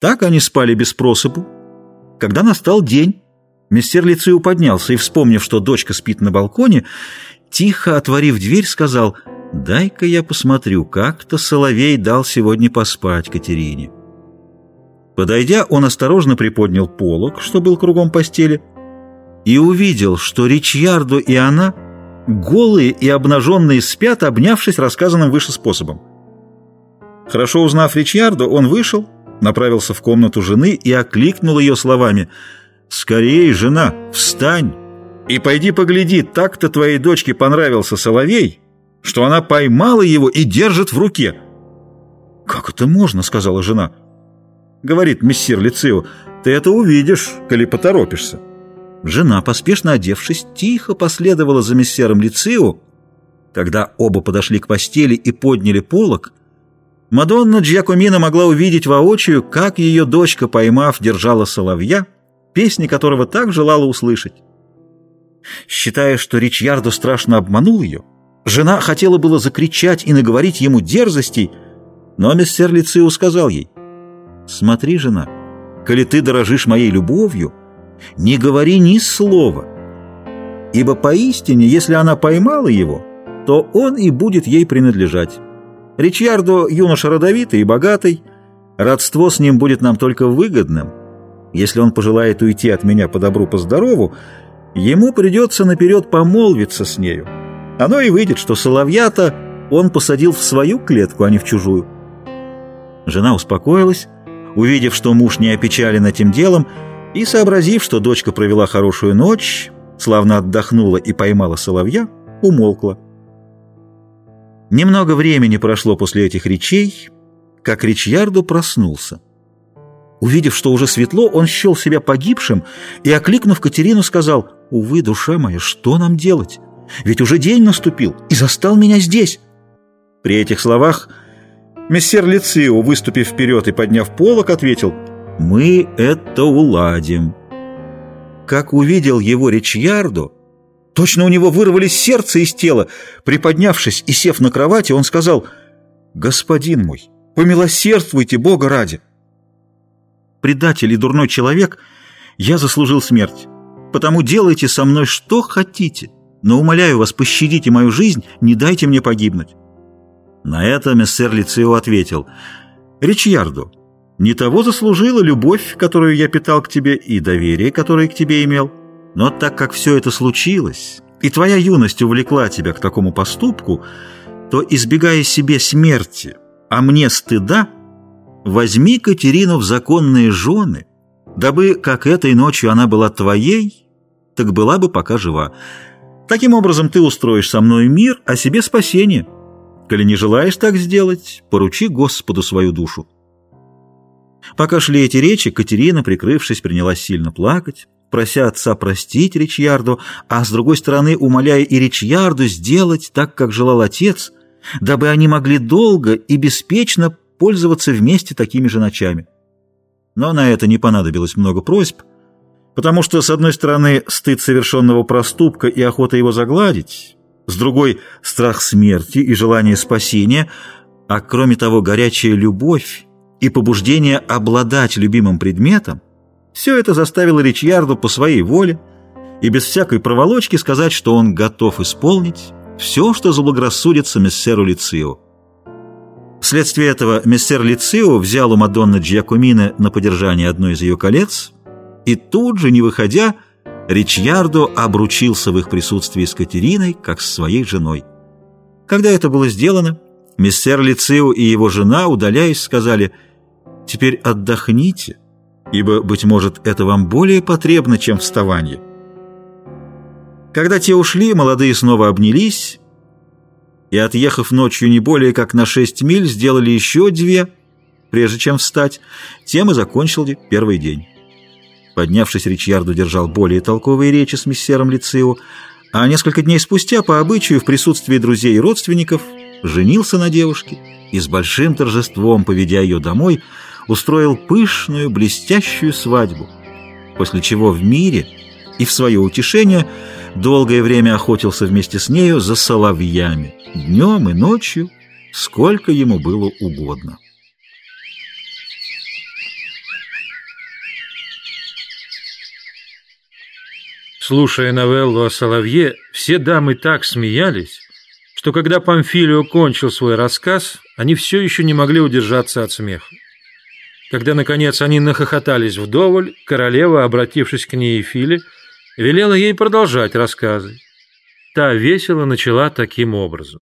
Так они спали без просыпу. Когда настал день, мистер Лициу поднялся и, вспомнив, что дочка спит на балконе, тихо отворив дверь, сказал, «Дай-ка я посмотрю, как-то Соловей дал сегодня поспать Катерине». Подойдя, он осторожно приподнял полог, что был кругом постели, и увидел, что Ричьярдо и она, голые и обнаженные, спят, обнявшись рассказанным выше способом. Хорошо узнав Ричьярдо, он вышел, направился в комнату жены и окликнул ее словами «Скорей, жена, встань и пойди погляди, так-то твоей дочке понравился соловей, что она поймала его и держит в руке». «Как это можно?» — сказала жена. Говорит мессир Лицио, «Ты это увидишь, коли поторопишься». Жена, поспешно одевшись, тихо последовала за мессером Лицио. Когда оба подошли к постели и подняли полог, Мадонна Джакомина могла увидеть воочию, как ее дочка, поймав, держала соловья, песни которого так желала услышать. Считая, что Ричьярдо страшно обманул ее, жена хотела было закричать и наговорить ему дерзостей, но мистер Лициу сказал ей, «Смотри, жена, коли ты дорожишь моей любовью, не говори ни слова, ибо поистине, если она поймала его, то он и будет ей принадлежать». Ричьярдо юноша родовитый и богатый. Родство с ним будет нам только выгодным. Если он пожелает уйти от меня по добру, по здорову, ему придется наперед помолвиться с нею. Оно и выйдет, что соловья-то он посадил в свою клетку, а не в чужую. Жена успокоилась, увидев, что муж не опечален этим делом, и сообразив, что дочка провела хорошую ночь, славно отдохнула и поймала соловья, умолкла. Немного времени прошло после этих речей, как Ричьярдо проснулся. Увидев, что уже светло, он счел себя погибшим и, окликнув Катерину, сказал, «Увы, душа моя, что нам делать? Ведь уже день наступил и застал меня здесь». При этих словах мессер Лицио, выступив вперед и подняв полок, ответил, «Мы это уладим». Как увидел его Ричьярдо, Точно у него вырвались сердце из тела. Приподнявшись и сев на кровати, он сказал, «Господин мой, помилосердствуйте Бога ради!» «Предатель и дурной человек, я заслужил смерть, потому делайте со мной что хотите, но, умоляю вас, пощадите мою жизнь, не дайте мне погибнуть». На это мессер Лицео ответил, «Ричьярдо, не того заслужила любовь, которую я питал к тебе, и доверие, которое к тебе имел». Но так как все это случилось, и твоя юность увлекла тебя к такому поступку, то, избегая себе смерти, а мне стыда, возьми Катерину в законные жены, дабы, как этой ночью она была твоей, так была бы пока жива. Таким образом ты устроишь со мной мир, а себе спасение. Коли не желаешь так сделать, поручи Господу свою душу. Пока шли эти речи, Катерина, прикрывшись, принялась сильно плакать, прося отца простить Ричьярду, а с другой стороны умоляя и Ричьярду сделать так, как желал отец, дабы они могли долго и беспечно пользоваться вместе такими же ночами. Но на это не понадобилось много просьб, потому что, с одной стороны, стыд совершенного проступка и охота его загладить, с другой — страх смерти и желание спасения, а кроме того, горячая любовь и побуждение обладать любимым предметом, все это заставило Ричьярду по своей воле и без всякой проволочки сказать, что он готов исполнить все, что заблагорассудится мессеру Лицио. Вследствие этого мессер Лицио взял у Мадонны Джиакумины на подержание одно из ее колец, и тут же, не выходя, Ричьярдо обручился в их присутствии с Катериной, как с своей женой. Когда это было сделано, мессер Лицио и его жена, удаляясь, сказали «Теперь отдохните» ибо, быть может, это вам более потребно, чем вставание. Когда те ушли, молодые снова обнялись, и, отъехав ночью не более как на шесть миль, сделали еще две, прежде чем встать, тем и закончили первый день. Поднявшись, Ричьярду держал более толковые речи с мессером Лицио, а несколько дней спустя, по обычаю, в присутствии друзей и родственников, женился на девушке и с большим торжеством, поведя ее домой, устроил пышную, блестящую свадьбу, после чего в мире и в свое утешение долгое время охотился вместе с нею за соловьями, днем и ночью, сколько ему было угодно. Слушая новеллу о Соловье, все дамы так смеялись, что когда Памфилио кончил свой рассказ, они все еще не могли удержаться от смеха. Когда, наконец, они нахохотались вдоволь, королева, обратившись к ней Филе, велела ей продолжать рассказы. Та весело начала таким образом.